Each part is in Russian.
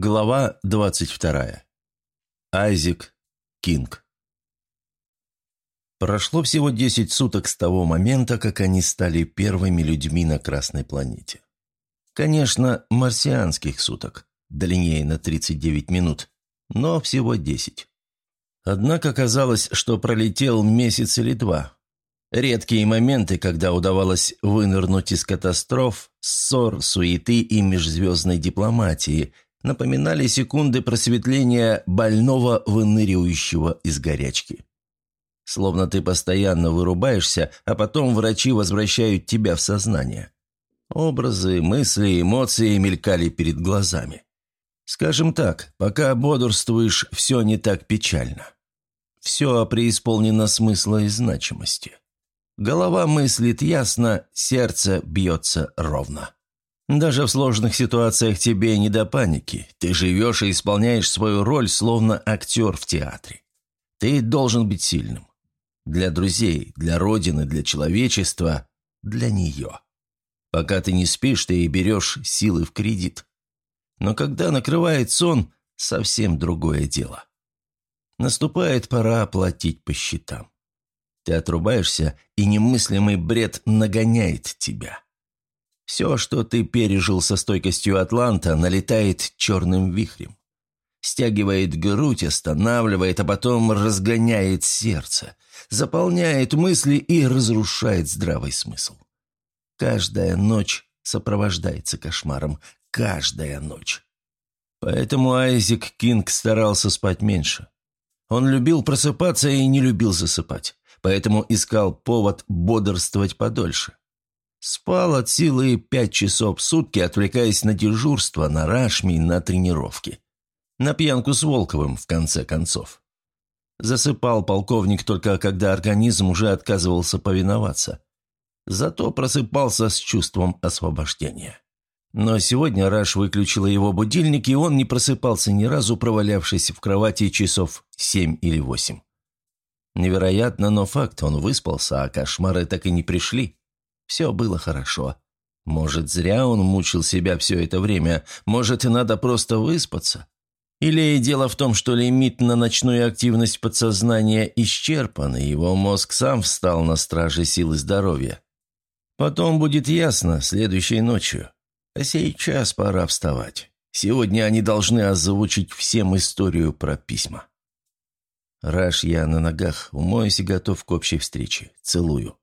Глава 22. Айзек Кинг. Прошло всего 10 суток с того момента, как они стали первыми людьми на Красной планете. Конечно, марсианских суток, длиннее на 39 минут, но всего 10. Однако казалось, что пролетел месяц или два. Редкие моменты, когда удавалось вынырнуть из катастроф, ссор, суеты и межзвездной дипломатии – напоминали секунды просветления больного, выныривающего из горячки. Словно ты постоянно вырубаешься, а потом врачи возвращают тебя в сознание. Образы, мысли, эмоции мелькали перед глазами. Скажем так, пока бодрствуешь, все не так печально. Все преисполнено смысла и значимости. Голова мыслит ясно, сердце бьется ровно. Даже в сложных ситуациях тебе не до паники. Ты живешь и исполняешь свою роль, словно актер в театре. Ты должен быть сильным. Для друзей, для Родины, для человечества, для нее. Пока ты не спишь, ты и берешь силы в кредит. Но когда накрывает сон, совсем другое дело. Наступает пора оплатить по счетам. Ты отрубаешься, и немыслимый бред нагоняет тебя. Все, что ты пережил со стойкостью Атланта, налетает черным вихрем. Стягивает грудь, останавливает, а потом разгоняет сердце, заполняет мысли и разрушает здравый смысл. Каждая ночь сопровождается кошмаром. Каждая ночь. Поэтому Айзек Кинг старался спать меньше. Он любил просыпаться и не любил засыпать, поэтому искал повод бодрствовать подольше. Спал от силы пять часов в сутки, отвлекаясь на дежурство, на рашми, на тренировки. На пьянку с Волковым, в конце концов. Засыпал полковник только когда организм уже отказывался повиноваться. Зато просыпался с чувством освобождения. Но сегодня Раш выключила его будильник, и он не просыпался ни разу, провалявшись в кровати часов семь или восемь. Невероятно, но факт, он выспался, а кошмары так и не пришли. Все было хорошо. Может, зря он мучил себя все это время, может, и надо просто выспаться. Или дело в том, что лимит на ночную активность подсознания исчерпан, и его мозг сам встал на страже силы здоровья. Потом будет ясно, следующей ночью. А сейчас пора вставать. Сегодня они должны озвучить всем историю про письма. Раш, я на ногах, умоюсь и готов к общей встрече. Целую.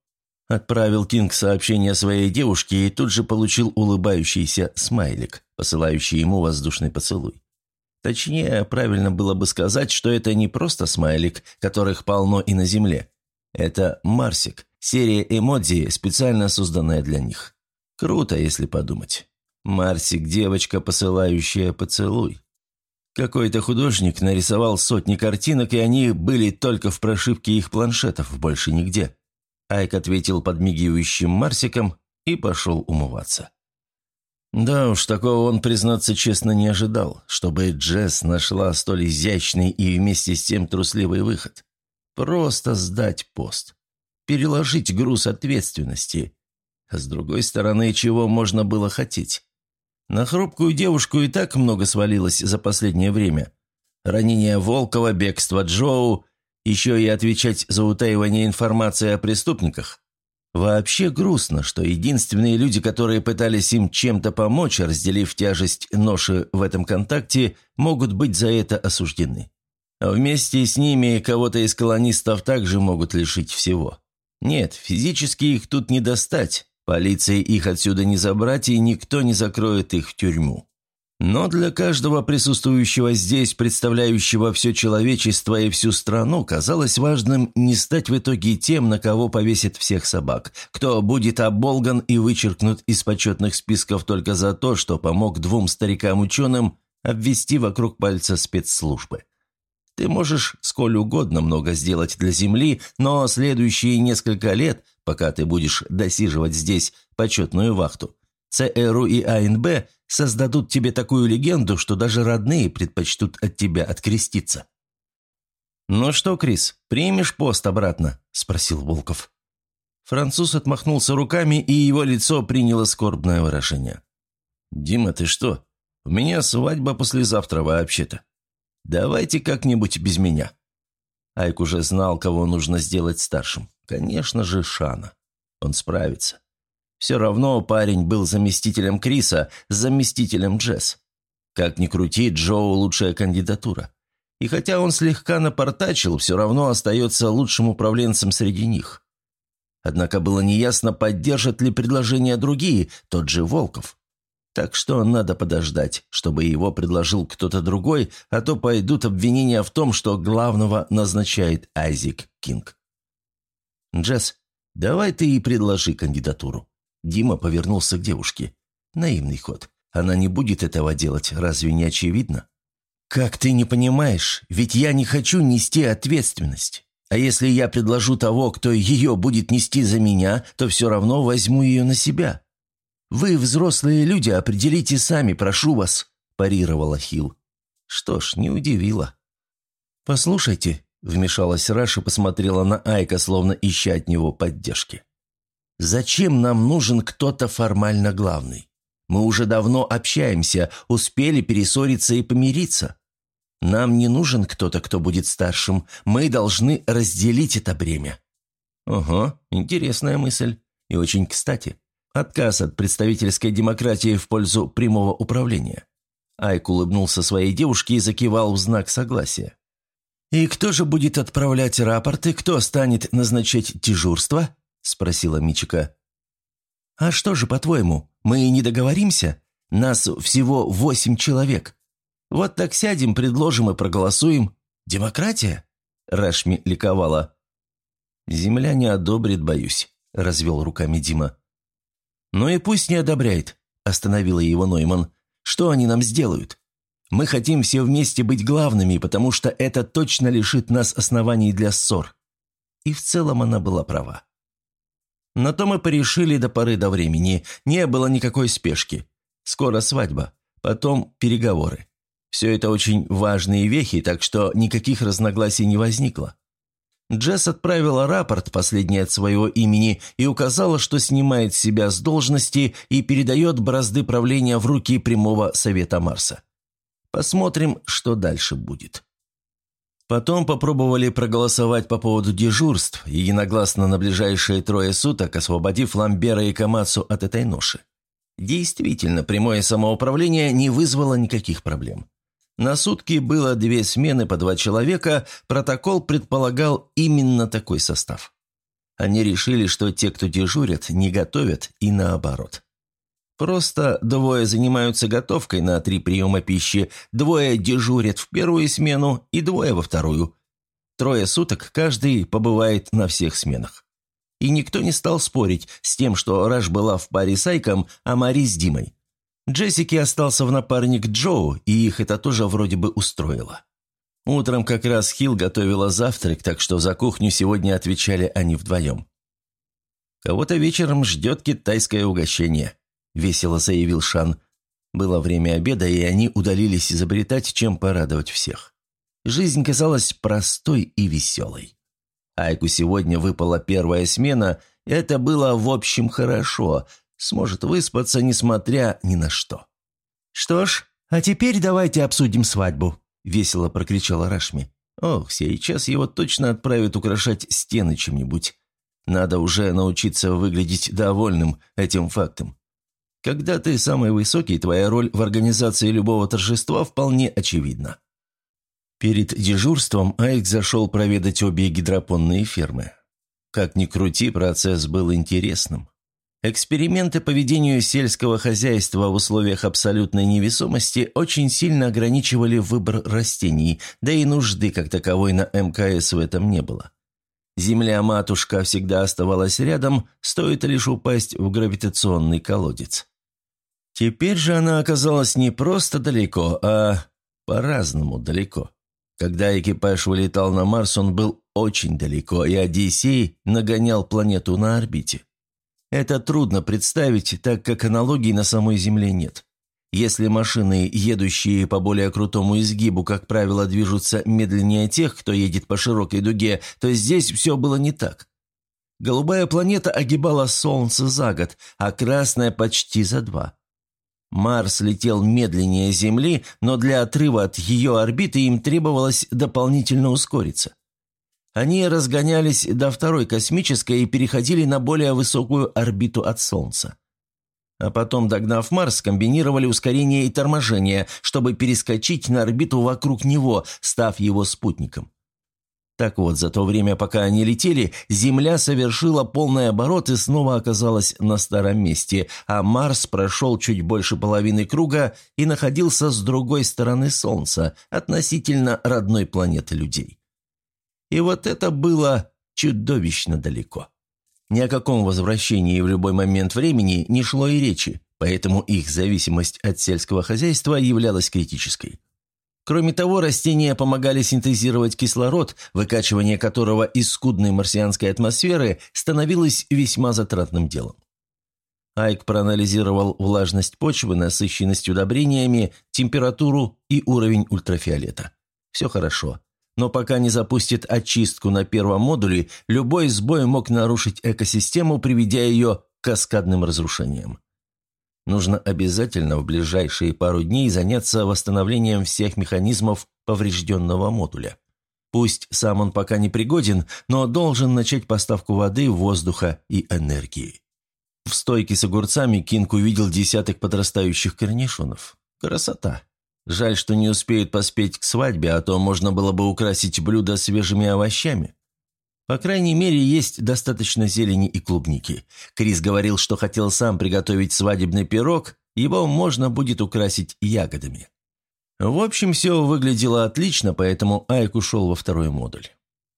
Отправил Кинг сообщение своей девушке и тут же получил улыбающийся смайлик, посылающий ему воздушный поцелуй. Точнее, правильно было бы сказать, что это не просто смайлик, которых полно и на Земле. Это Марсик, серия эмодзи, специально созданная для них. Круто, если подумать. Марсик – девочка, посылающая поцелуй. Какой-то художник нарисовал сотни картинок, и они были только в прошивке их планшетов, больше нигде. Айк ответил подмигивающим Марсиком и пошел умываться. Да уж, такого он, признаться честно, не ожидал, чтобы Джесс нашла столь изящный и вместе с тем трусливый выход. Просто сдать пост. Переложить груз ответственности. А с другой стороны, чего можно было хотеть? На хрупкую девушку и так много свалилось за последнее время. Ранение Волкова, бегство Джоу, еще и отвечать за утаивание информации о преступниках. Вообще грустно, что единственные люди, которые пытались им чем-то помочь, разделив тяжесть ноши в этом контакте, могут быть за это осуждены. А вместе с ними кого-то из колонистов также могут лишить всего. Нет, физически их тут не достать, полиции их отсюда не забрать, и никто не закроет их в тюрьму. Но для каждого присутствующего здесь, представляющего все человечество и всю страну, казалось важным не стать в итоге тем, на кого повесит всех собак, кто будет оболган и вычеркнут из почетных списков только за то, что помог двум старикам-ученым обвести вокруг пальца спецслужбы. Ты можешь сколь угодно много сделать для Земли, но следующие несколько лет, пока ты будешь досиживать здесь почетную вахту, ЦРУ и АНБ создадут тебе такую легенду, что даже родные предпочтут от тебя откреститься». «Ну что, Крис, примешь пост обратно?» – спросил Волков. Француз отмахнулся руками, и его лицо приняло скорбное выражение. «Дима, ты что? У меня свадьба послезавтра вообще-то. Давайте как-нибудь без меня». Айк уже знал, кого нужно сделать старшим. Конечно же, Шана. Он справится. Все равно парень был заместителем Криса, заместителем Джесс. Как ни крути, Джоу – лучшая кандидатура. И хотя он слегка напортачил, все равно остается лучшим управленцем среди них. Однако было неясно, поддержат ли предложение другие, тот же Волков. Так что надо подождать, чтобы его предложил кто-то другой, а то пойдут обвинения в том, что главного назначает Айзек Кинг. «Джесс, давай ты и предложи кандидатуру». Дима повернулся к девушке. Наивный ход. Она не будет этого делать, разве не очевидно? «Как ты не понимаешь? Ведь я не хочу нести ответственность. А если я предложу того, кто ее будет нести за меня, то все равно возьму ее на себя. «Вы, взрослые люди, определите сами, прошу вас», – парировала Хил. Что ж, не удивило. «Послушайте», – вмешалась Раша и посмотрела на Айка, словно ища от него поддержки. «Зачем нам нужен кто-то формально главный? Мы уже давно общаемся, успели перессориться и помириться. Нам не нужен кто-то, кто будет старшим. Мы должны разделить это бремя». «Ого, интересная мысль. И очень кстати. Отказ от представительской демократии в пользу прямого управления. Айк улыбнулся своей девушке и закивал в знак согласия. «И кто же будет отправлять рапорты? Кто станет назначать дежурство?» – спросила Мичика. «А что же, по-твоему, мы не договоримся? Нас всего восемь человек. Вот так сядем, предложим и проголосуем. Демократия?» Рашми ликовала. «Земля не одобрит, боюсь», – развел руками Дима. «Ну и пусть не одобряет», – остановила его Нойман. «Что они нам сделают? Мы хотим все вместе быть главными, потому что это точно лишит нас оснований для ссор». И в целом она была права. На то мы порешили до поры до времени. Не было никакой спешки. Скоро свадьба, потом переговоры. Все это очень важные вехи, так что никаких разногласий не возникло. Джесс отправила рапорт, последний от своего имени, и указала, что снимает себя с должности и передает бразды правления в руки прямого Совета Марса. Посмотрим, что дальше будет. Потом попробовали проголосовать по поводу дежурств, единогласно на ближайшие трое суток освободив Ламбера и Камацу от этой ноши. Действительно, прямое самоуправление не вызвало никаких проблем. На сутки было две смены по два человека, протокол предполагал именно такой состав. Они решили, что те, кто дежурят, не готовят, и наоборот. Просто двое занимаются готовкой на три приема пищи, двое дежурят в первую смену и двое во вторую. Трое суток каждый побывает на всех сменах. И никто не стал спорить с тем, что Раш была в паре с Айком, а Мари с Димой. Джессики остался в напарник Джоу, и их это тоже вроде бы устроило. Утром как раз Хилл готовила завтрак, так что за кухню сегодня отвечали они вдвоем. «Кого-то вечером ждет китайское угощение», – весело заявил Шан. Было время обеда, и они удалились изобретать, чем порадовать всех. Жизнь казалась простой и веселой. Айку сегодня выпала первая смена, и это было в общем хорошо – сможет выспаться, несмотря ни на что. «Что ж, а теперь давайте обсудим свадьбу», – весело прокричала Рашми. «Ох, сейчас его точно отправят украшать стены чем-нибудь. Надо уже научиться выглядеть довольным этим фактом. Когда ты самый высокий, твоя роль в организации любого торжества вполне очевидна». Перед дежурством Айк зашел проведать обе гидропонные фермы. Как ни крути, процесс был интересным. Эксперименты по ведению сельского хозяйства в условиях абсолютной невесомости очень сильно ограничивали выбор растений, да и нужды как таковой на МКС в этом не было. Земля-матушка всегда оставалась рядом, стоит лишь упасть в гравитационный колодец. Теперь же она оказалась не просто далеко, а по-разному далеко. Когда экипаж вылетал на Марс, он был очень далеко, и Одиссей нагонял планету на орбите. Это трудно представить, так как аналогий на самой Земле нет. Если машины, едущие по более крутому изгибу, как правило, движутся медленнее тех, кто едет по широкой дуге, то здесь все было не так. Голубая планета огибала Солнце за год, а красная почти за два. Марс летел медленнее Земли, но для отрыва от ее орбиты им требовалось дополнительно ускориться. Они разгонялись до второй космической и переходили на более высокую орбиту от Солнца. А потом, догнав Марс, комбинировали ускорение и торможение, чтобы перескочить на орбиту вокруг него, став его спутником. Так вот, за то время, пока они летели, Земля совершила полный оборот и снова оказалась на старом месте, а Марс прошел чуть больше половины круга и находился с другой стороны Солнца, относительно родной планеты людей. И вот это было чудовищно далеко. Ни о каком возвращении в любой момент времени не шло и речи, поэтому их зависимость от сельского хозяйства являлась критической. Кроме того, растения помогали синтезировать кислород, выкачивание которого из скудной марсианской атмосферы становилось весьма затратным делом. Айк проанализировал влажность почвы, насыщенность удобрениями, температуру и уровень ультрафиолета. Все хорошо. Но пока не запустит очистку на первом модуле, любой сбой мог нарушить экосистему, приведя ее к каскадным разрушениям. Нужно обязательно в ближайшие пару дней заняться восстановлением всех механизмов поврежденного модуля. Пусть сам он пока не пригоден, но должен начать поставку воды, воздуха и энергии. В стойке с огурцами Кинг увидел десяток подрастающих корнишонов. Красота. Жаль, что не успеют поспеть к свадьбе, а то можно было бы украсить блюдо свежими овощами. По крайней мере, есть достаточно зелени и клубники. Крис говорил, что хотел сам приготовить свадебный пирог, его можно будет украсить ягодами. В общем, все выглядело отлично, поэтому Айк ушел во второй модуль.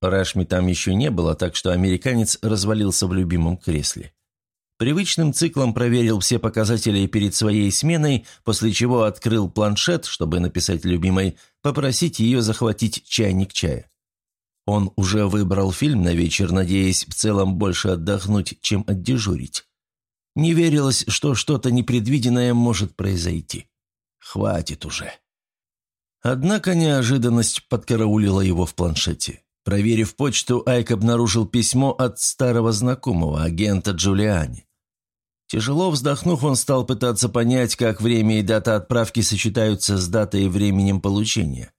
Рашми там еще не было, так что американец развалился в любимом кресле. Привычным циклом проверил все показатели перед своей сменой, после чего открыл планшет, чтобы написать любимой, попросить ее захватить чайник чая. Он уже выбрал фильм на вечер, надеясь в целом больше отдохнуть, чем отдежурить. Не верилось, что что-то непредвиденное может произойти. Хватит уже. Однако неожиданность подкараулила его в планшете. Проверив почту, Айк обнаружил письмо от старого знакомого, агента Джулиани. Тяжело вздохнув, он стал пытаться понять, как время и дата отправки сочетаются с датой и временем получения.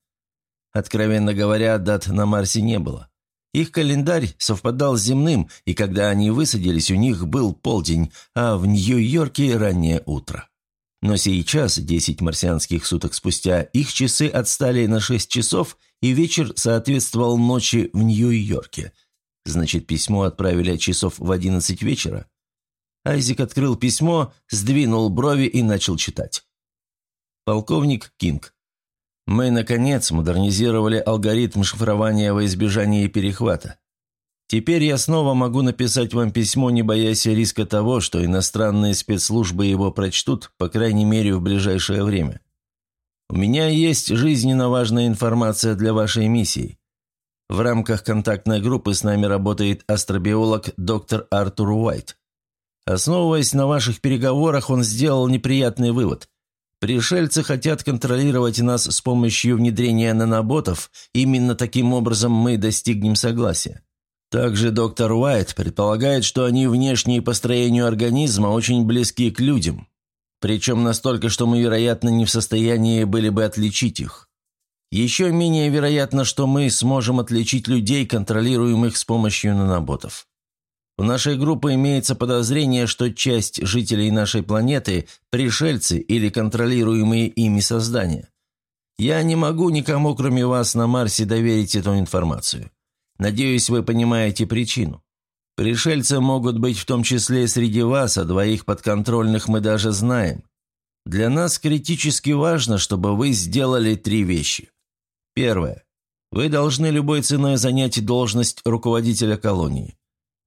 Откровенно говоря, дат на Марсе не было. Их календарь совпадал с земным, и когда они высадились, у них был полдень, а в Нью-Йорке раннее утро. Но сейчас, 10 марсианских суток спустя, их часы отстали на 6 часов, и вечер соответствовал ночи в Нью-Йорке. Значит, письмо отправили часов в 11 вечера? Айзек открыл письмо, сдвинул брови и начал читать. Полковник Кинг. Мы, наконец, модернизировали алгоритм шифрования во избежание перехвата. Теперь я снова могу написать вам письмо, не боясь риска того, что иностранные спецслужбы его прочтут, по крайней мере, в ближайшее время. У меня есть жизненно важная информация для вашей миссии. В рамках контактной группы с нами работает астробиолог доктор Артур Уайт. Основываясь на ваших переговорах, он сделал неприятный вывод – Пришельцы хотят контролировать нас с помощью внедрения наноботов, именно таким образом мы достигнем согласия. Также доктор Уайт предполагает, что они внешне по строению организма очень близки к людям. Причем настолько, что мы, вероятно, не в состоянии были бы отличить их. Еще менее вероятно, что мы сможем отличить людей, контролируемых с помощью наноботов. У нашей группы имеется подозрение, что часть жителей нашей планеты – пришельцы или контролируемые ими создания. Я не могу никому, кроме вас, на Марсе доверить эту информацию. Надеюсь, вы понимаете причину. Пришельцы могут быть в том числе среди вас, а двоих подконтрольных мы даже знаем. Для нас критически важно, чтобы вы сделали три вещи. Первое. Вы должны любой ценой занять должность руководителя колонии.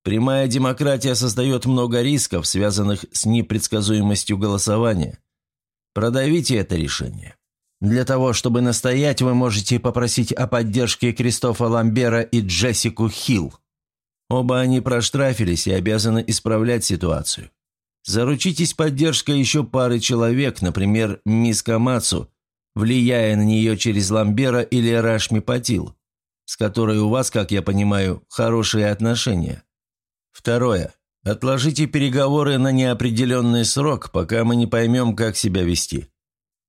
Прямая демократия создает много рисков, связанных с непредсказуемостью голосования. Продавите это решение. Для того, чтобы настоять, вы можете попросить о поддержке Кристофа Ламбера и Джессику Хилл. Оба они проштрафились и обязаны исправлять ситуацию. Заручитесь поддержкой еще пары человек, например, мисс Камацу, влияя на нее через Ламбера или Рашми Патил, с которой у вас, как я понимаю, хорошие отношения. Второе. Отложите переговоры на неопределенный срок, пока мы не поймем, как себя вести.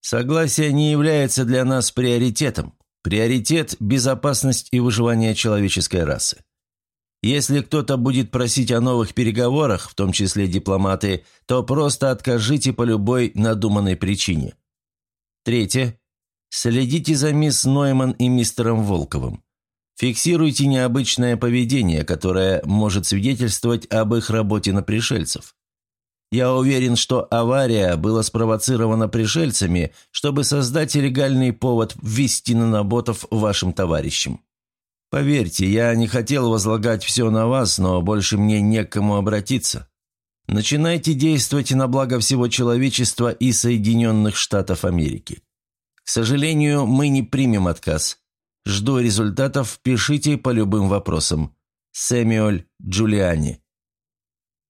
Согласие не является для нас приоритетом. Приоритет – безопасность и выживание человеческой расы. Если кто-то будет просить о новых переговорах, в том числе дипломаты, то просто откажите по любой надуманной причине. Третье. Следите за мисс Нойман и мистером Волковым. Фиксируйте необычное поведение, которое может свидетельствовать об их работе на пришельцев. Я уверен, что авария была спровоцирована пришельцами, чтобы создать легальный повод ввести наноботов вашим товарищам. Поверьте, я не хотел возлагать все на вас, но больше мне некому обратиться. Начинайте действовать на благо всего человечества и Соединенных Штатов Америки. К сожалению, мы не примем отказ. Жду результатов, пишите по любым вопросам. Сэмюэль Джулиани.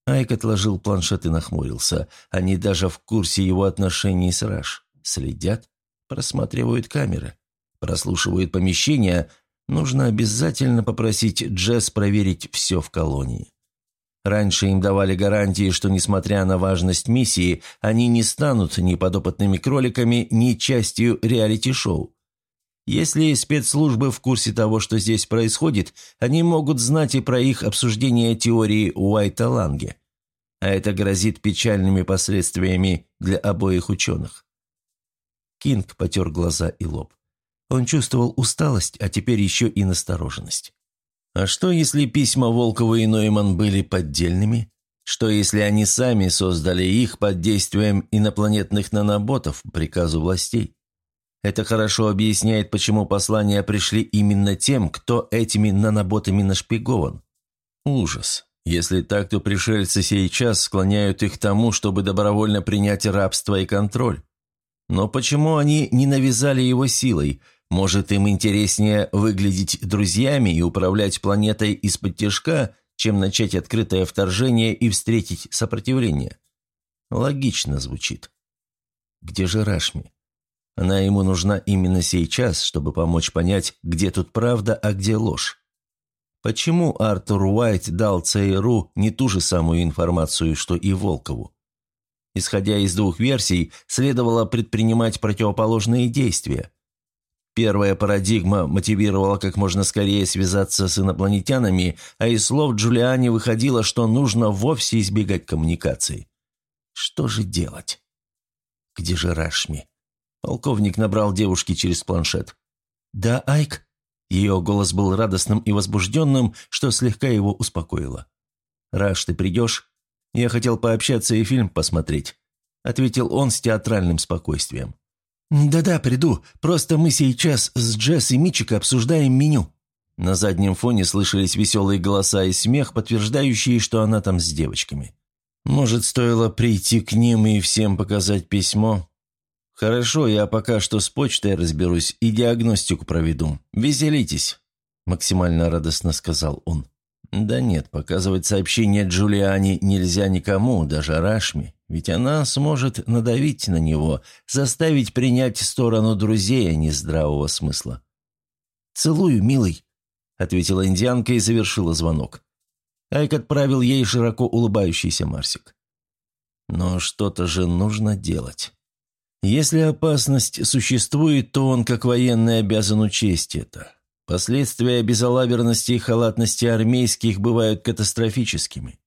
Айк отложил планшет и нахмурился. Они даже в курсе его отношений с Раш. Следят, просматривают камеры, прослушивают помещения. Нужно обязательно попросить Джесс проверить все в колонии. Раньше им давали гарантии, что, несмотря на важность миссии, они не станут ни подопытными кроликами, ни частью реалити-шоу. Если спецслужбы в курсе того, что здесь происходит, они могут знать и про их обсуждение теории Уайта Ланге. А это грозит печальными последствиями для обоих ученых. Кинг потер глаза и лоб. Он чувствовал усталость, а теперь еще и настороженность. А что, если письма Волкова и Нойман были поддельными? Что, если они сами создали их под действием инопланетных наноботов приказу властей? Это хорошо объясняет, почему послания пришли именно тем, кто этими наноботами нашпигован. Ужас. Если так, то пришельцы сейчас склоняют их к тому, чтобы добровольно принять рабство и контроль. Но почему они не навязали его силой? Может, им интереснее выглядеть друзьями и управлять планетой из-под тяжка, чем начать открытое вторжение и встретить сопротивление? Логично звучит. Где же Рашми? Она ему нужна именно сейчас, чтобы помочь понять, где тут правда, а где ложь. Почему Артур Уайт дал ЦРУ не ту же самую информацию, что и Волкову? Исходя из двух версий, следовало предпринимать противоположные действия. Первая парадигма мотивировала как можно скорее связаться с инопланетянами, а из слов Джулиани выходило, что нужно вовсе избегать коммуникаций. Что же делать? Где же Рашми? Полковник набрал девушке через планшет. «Да, Айк?» Ее голос был радостным и возбужденным, что слегка его успокоило. «Раш, ты придешь? Я хотел пообщаться и фильм посмотреть», — ответил он с театральным спокойствием. «Да-да, приду. Просто мы сейчас с Джесс и Мичика обсуждаем меню». На заднем фоне слышались веселые голоса и смех, подтверждающие, что она там с девочками. «Может, стоило прийти к ним и всем показать письмо?» «Хорошо, я пока что с почтой разберусь и диагностику проведу. Веселитесь», – максимально радостно сказал он. «Да нет, показывать сообщение Джулиани нельзя никому, даже Рашми, ведь она сможет надавить на него, заставить принять сторону друзей, а не здравого смысла». «Целую, милый», – ответила индианка и завершила звонок. Айк отправил ей широко улыбающийся Марсик. «Но что-то же нужно делать». Если опасность существует, то он, как военный, обязан учесть это. Последствия безалаберности и халатности армейских бывают катастрофическими.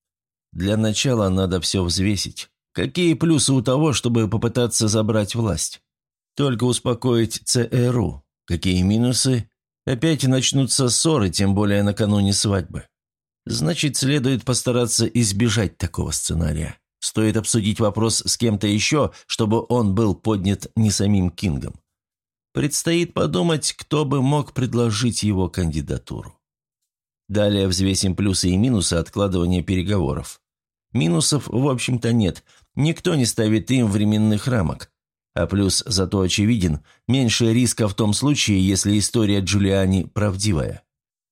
Для начала надо все взвесить. Какие плюсы у того, чтобы попытаться забрать власть? Только успокоить ЦРУ. Какие минусы? Опять начнутся ссоры, тем более накануне свадьбы. Значит, следует постараться избежать такого сценария. Стоит обсудить вопрос с кем-то еще, чтобы он был поднят не самим Кингом. Предстоит подумать, кто бы мог предложить его кандидатуру. Далее взвесим плюсы и минусы откладывания переговоров. Минусов, в общем-то, нет. Никто не ставит им временных рамок. А плюс зато очевиден, меньше риска в том случае, если история Джулиани правдивая.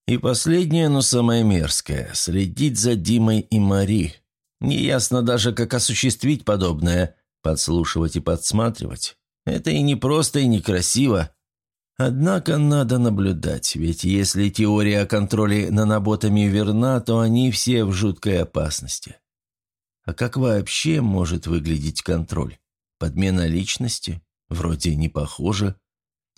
И последнее, но самое мерзкое – следить за Димой и Мари – Неясно даже, как осуществить подобное, подслушивать и подсматривать. Это и не просто, и некрасиво. Однако надо наблюдать, ведь если теория о контроле наноботами верна, то они все в жуткой опасности. А как вообще может выглядеть контроль? Подмена личности? Вроде не похоже.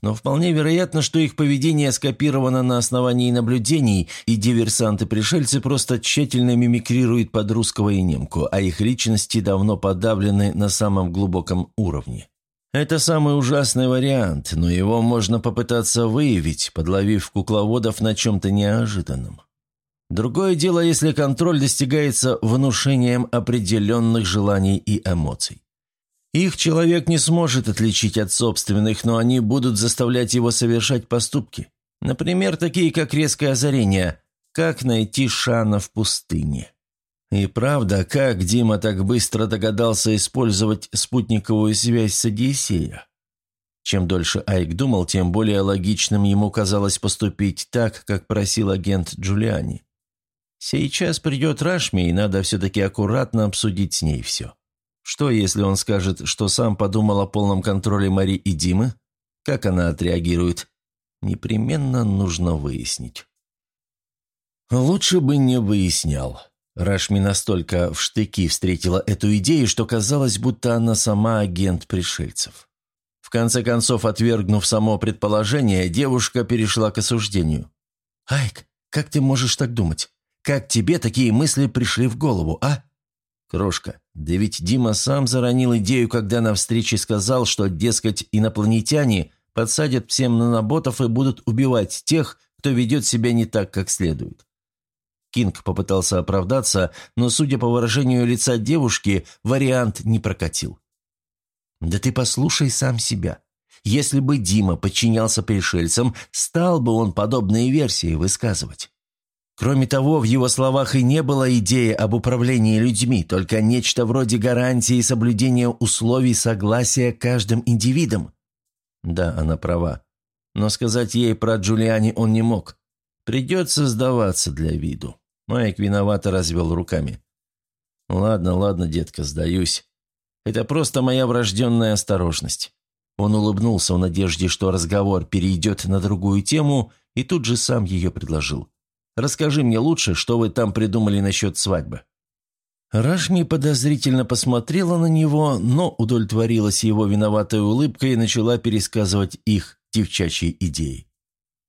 Но вполне вероятно, что их поведение скопировано на основании наблюдений, и диверсанты-пришельцы просто тщательно мимикрируют под русского и немку, а их личности давно подавлены на самом глубоком уровне. Это самый ужасный вариант, но его можно попытаться выявить, подловив кукловодов на чем-то неожиданном. Другое дело, если контроль достигается внушением определенных желаний и эмоций. Их человек не сможет отличить от собственных, но они будут заставлять его совершать поступки. Например, такие как резкое озарение «Как найти Шана в пустыне?». И правда, как Дима так быстро догадался использовать спутниковую связь с Одиссея? Чем дольше Айк думал, тем более логичным ему казалось поступить так, как просил агент Джулиани. Сейчас придет Рашми, и надо все-таки аккуратно обсудить с ней все. Что, если он скажет, что сам подумал о полном контроле Мари и Димы? Как она отреагирует? Непременно нужно выяснить. Лучше бы не выяснял. Рашми настолько в штыки встретила эту идею, что казалось, будто она сама агент пришельцев. В конце концов, отвергнув само предположение, девушка перешла к осуждению. «Айк, как ты можешь так думать? Как тебе такие мысли пришли в голову, а?» «Крошка, да ведь Дима сам заронил идею, когда на встрече сказал, что, дескать, инопланетяне подсадят всем наноботов и будут убивать тех, кто ведет себя не так, как следует». Кинг попытался оправдаться, но, судя по выражению лица девушки, вариант не прокатил. «Да ты послушай сам себя. Если бы Дима подчинялся пришельцам, стал бы он подобные версии высказывать. Кроме того, в его словах и не было идеи об управлении людьми, только нечто вроде гарантии соблюдения условий согласия каждым индивидом. Да, она права. Но сказать ей про Джулиани он не мог. Придется сдаваться для виду. Майк виновато развел руками. «Ладно, ладно, детка, сдаюсь. Это просто моя врожденная осторожность». Он улыбнулся в надежде, что разговор перейдет на другую тему, и тут же сам ее предложил. Расскажи мне лучше, что вы там придумали насчет свадьбы». Рашми подозрительно посмотрела на него, но удовлетворилась его виноватой улыбкой и начала пересказывать их девчачьи идеи.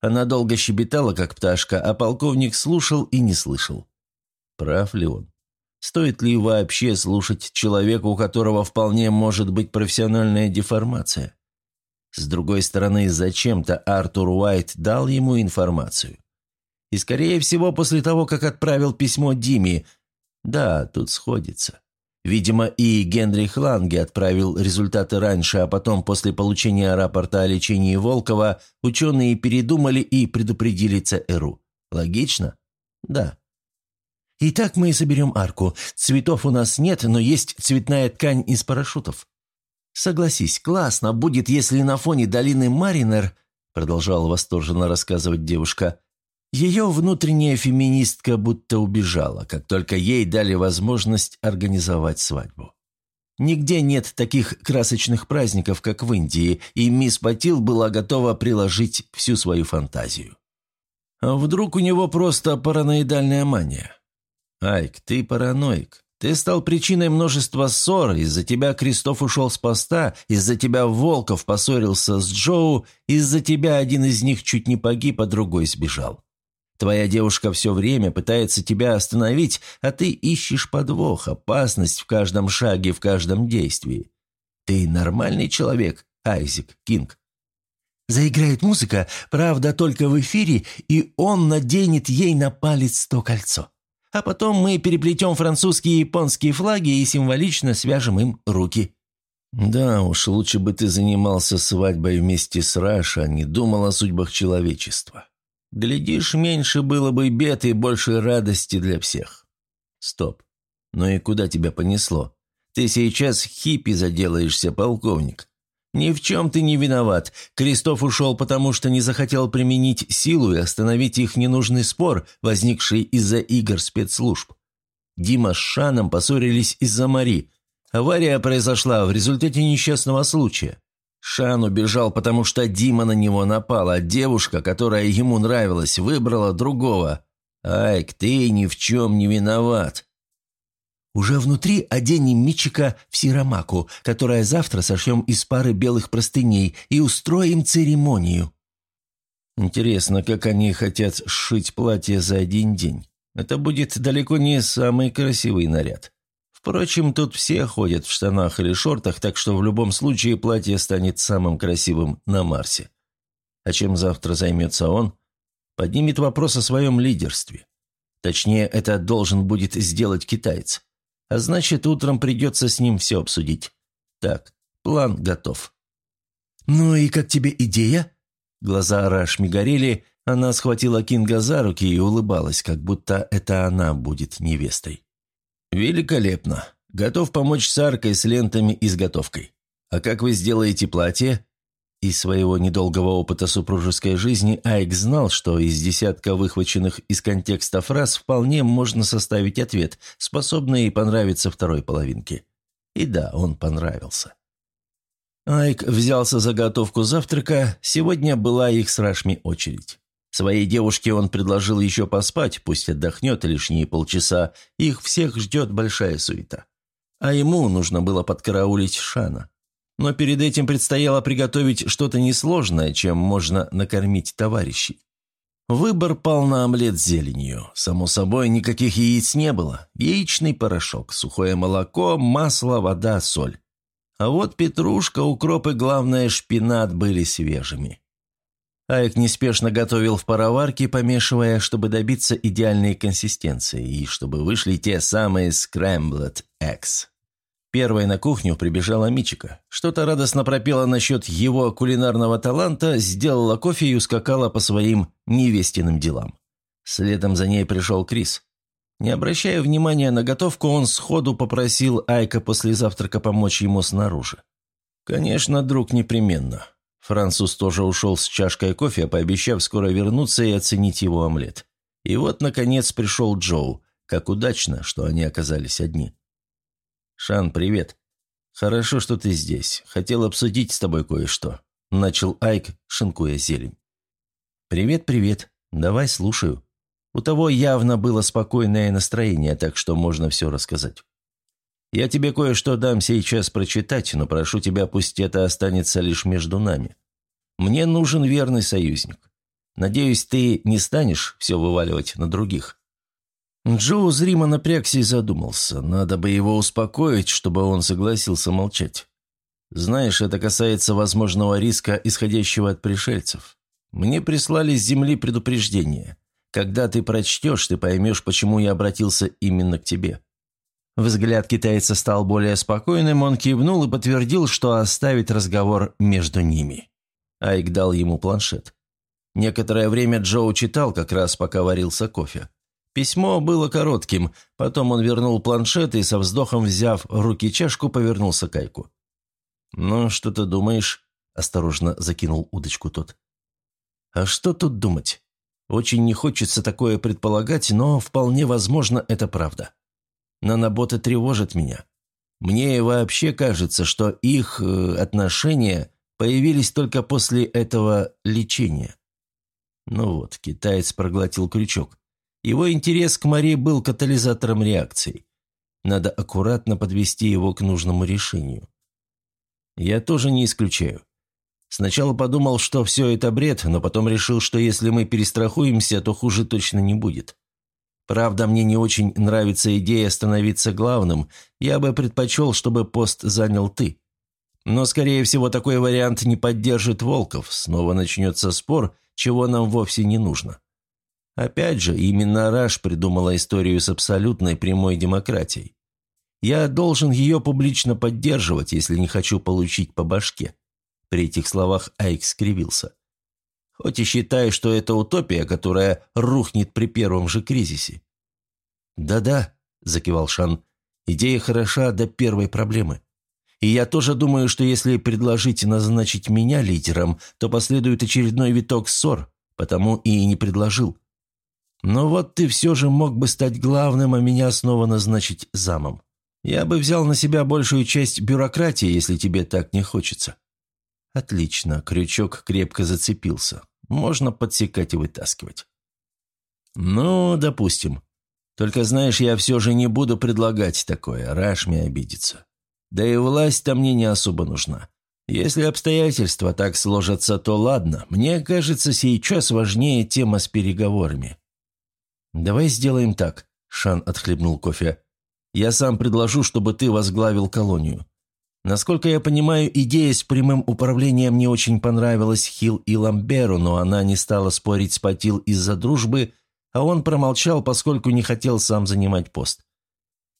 Она долго щебетала, как пташка, а полковник слушал и не слышал. Прав ли он? Стоит ли вообще слушать человека, у которого вполне может быть профессиональная деформация? С другой стороны, зачем-то Артур Уайт дал ему информацию. И, скорее всего, после того, как отправил письмо Диме. Да, тут сходится. Видимо, и Генрих Ланге отправил результаты раньше, а потом, после получения рапорта о лечении Волкова, ученые передумали и предупредили ЦРУ. Логично? Да. Итак, мы соберем арку. Цветов у нас нет, но есть цветная ткань из парашютов. Согласись, классно будет, если на фоне долины Маринер, продолжала восторженно рассказывать девушка, ее внутренняя феминистка будто убежала, как только ей дали возможность организовать свадьбу. Нигде нет таких красочных праздников, как в Индии, и мисс Патил была готова приложить всю свою фантазию. А вдруг у него просто параноидальная мания? Айк, ты параноик. Ты стал причиной множества ссор, из-за тебя Кристоф ушел с поста, из-за тебя Волков поссорился с Джоу, из-за тебя один из них чуть не погиб, а другой сбежал. Твоя девушка все время пытается тебя остановить, а ты ищешь подвох, опасность в каждом шаге, в каждом действии. Ты нормальный человек, Айзек Кинг. Заиграет музыка, правда, только в эфире, и он наденет ей на палец то кольцо. А потом мы переплетем французские и японские флаги и символично свяжем им руки. Да уж, лучше бы ты занимался свадьбой вместе с Раш, а не думал о судьбах человечества. Глядишь, меньше было бы бед и больше радости для всех. Стоп. Ну и куда тебя понесло? Ты сейчас хиппи заделаешься, полковник. Ни в чем ты не виноват. Крестов ушел, потому что не захотел применить силу и остановить их ненужный спор, возникший из-за игр спецслужб. Дима с Шаном поссорились из-за Мари. Авария произошла в результате несчастного случая. Шан убежал, потому что Дима на него напал, а девушка, которая ему нравилась, выбрала другого. Айк, ты ни в чем не виноват. Уже внутри оденем Мичика в сиромаку, которая завтра сошьем из пары белых простыней и устроим церемонию». Интересно, как они хотят сшить платье за один день. Это будет далеко не самый красивый наряд. Впрочем, тут все ходят в штанах или шортах, так что в любом случае платье станет самым красивым на Марсе. А чем завтра займется он? Поднимет вопрос о своем лидерстве. Точнее, это должен будет сделать китаец. А значит, утром придется с ним все обсудить. Так, план готов. «Ну и как тебе идея?» Глаза Рашми горели, она схватила Кинга за руки и улыбалась, как будто это она будет невестой. «Великолепно. Готов помочь с аркой, с лентами и изготовкой. А как вы сделаете платье?» Из своего недолгого опыта супружеской жизни Айк знал, что из десятка выхваченных из контекста фраз вполне можно составить ответ, способный понравиться второй половинке. И да, он понравился. Айк взялся за готовку завтрака, сегодня была их с Рашми очередь. Своей девушке он предложил еще поспать, пусть отдохнет лишние полчаса, их всех ждет большая суета. А ему нужно было подкараулить Шана. Но перед этим предстояло приготовить что-то несложное, чем можно накормить товарищей. Выбор пал на омлет с зеленью. Само собой, никаких яиц не было. Яичный порошок, сухое молоко, масло, вода, соль. А вот петрушка, укроп и, главное, шпинат были свежими. Айк неспешно готовил в пароварке, помешивая, чтобы добиться идеальной консистенции и чтобы вышли те самые scrambled eggs. Первой на кухню прибежала Мичика. Что-то радостно пропела насчет его кулинарного таланта, сделала кофе и ускакала по своим невестиным делам. Следом за ней пришел Крис. Не обращая внимания на готовку, он сходу попросил Айка после завтрака помочь ему снаружи. Конечно, друг непременно. Француз тоже ушел с чашкой кофе, пообещав скоро вернуться и оценить его омлет. И вот, наконец, пришел Джоу. Как удачно, что они оказались одни. «Шан, привет. Хорошо, что ты здесь. Хотел обсудить с тобой кое-что», – начал Айк, шинкуя зелень. «Привет, привет. Давай слушаю». У того явно было спокойное настроение, так что можно все рассказать. «Я тебе кое-что дам сейчас прочитать, но прошу тебя, пусть это останется лишь между нами. Мне нужен верный союзник. Надеюсь, ты не станешь все вываливать на других». Джо зримо напрягся и задумался. Надо бы его успокоить, чтобы он согласился молчать. Знаешь, это касается возможного риска, исходящего от пришельцев. Мне прислали с Земли предупреждение. Когда ты прочтешь, ты поймешь, почему я обратился именно к тебе». Взгляд китайца стал более спокойным, он кивнул и подтвердил, что оставит разговор между ними. Айк дал ему планшет. Некоторое время Джоу читал, как раз пока варился кофе. Письмо было коротким, потом он вернул планшет и со вздохом, взяв руки чашку, повернулся к Айку. «Ну, что ты думаешь?» – осторожно закинул удочку тот. «А что тут думать? Очень не хочется такое предполагать, но вполне возможно это правда. Наноботы тревожат меня. Мне вообще кажется, что их э, отношения появились только после этого лечения». Ну вот, китаец проглотил крючок. Его интерес к Мари был катализатором реакции. Надо аккуратно подвести его к нужному решению. Я тоже не исключаю. Сначала подумал, что все это бред, но потом решил, что если мы перестрахуемся, то хуже точно не будет. Правда, мне не очень нравится идея становиться главным. Я бы предпочел, чтобы пост занял ты. Но, скорее всего, такой вариант не поддержит Волков. Снова начнется спор, чего нам вовсе не нужно. Опять же, именно Раш придумала историю с абсолютной прямой демократией. Я должен ее публично поддерживать, если не хочу получить по башке. При этих словах Айк скривился. Хоть и считаю, что это утопия, которая рухнет при первом же кризисе. «Да-да», – закивал Шан, – «идея хороша до первой проблемы. И я тоже думаю, что если предложить назначить меня лидером, то последует очередной виток ссор, потому и не предложил. Но вот ты все же мог бы стать главным, а меня снова назначить замом. Я бы взял на себя большую часть бюрократии, если тебе так не хочется». «Отлично, крючок крепко зацепился. Можно подсекать и вытаскивать». «Ну, допустим. Только знаешь, я все же не буду предлагать такое, Рашми обидится. Да и власть-то мне не особо нужна. Если обстоятельства так сложатся, то ладно. Мне кажется, сейчас важнее тема с переговорами. Давай сделаем так, Шан отхлебнул кофе. Я сам предложу, чтобы ты возглавил колонию. Насколько я понимаю, идея с прямым управлением не очень понравилась Хил и Ламберу, но она не стала спорить с Патил из-за дружбы, а он промолчал, поскольку не хотел сам занимать пост.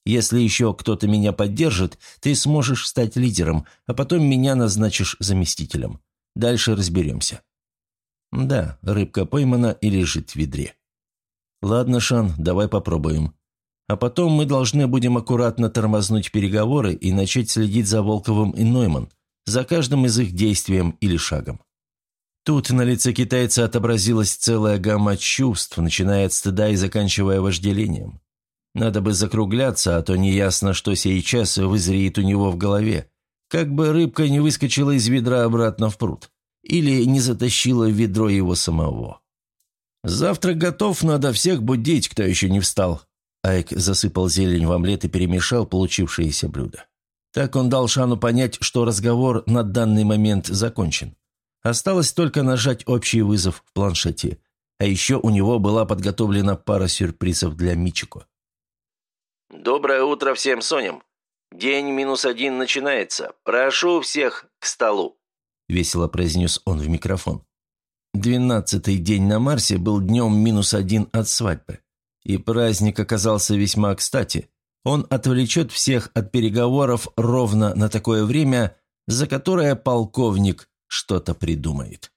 Если еще кто-то меня поддержит, ты сможешь стать лидером, а потом меня назначишь заместителем. Дальше разберемся». «Да, рыбка поймана и лежит в ведре». «Ладно, Шан, давай попробуем. А потом мы должны будем аккуратно тормознуть переговоры и начать следить за Волковым и Нойман, за каждым из их действием или шагом. Тут на лице китайца отобразилась целая гамма чувств, начиная от стыда и заканчивая вожделением. Надо бы закругляться, а то неясно, что сейчас вызреет у него в голове. Как бы рыбка не выскочила из ведра обратно в пруд. Или не затащила в ведро его самого. «Завтрак готов, надо всех будить, кто еще не встал», Айк засыпал зелень в омлет и перемешал получившееся блюдо. Так он дал Шану понять, что разговор на данный момент закончен. Осталось только нажать общий вызов в планшете. А еще у него была подготовлена пара сюрпризов для Мичико. «Доброе утро всем Соням! День минус один начинается. Прошу всех к столу!» – весело произнес он в микрофон. Двенадцатый день на Марсе был днем минус один от свадьбы. И праздник оказался весьма кстати. Он отвлечет всех от переговоров ровно на такое время, за которое полковник что-то придумает.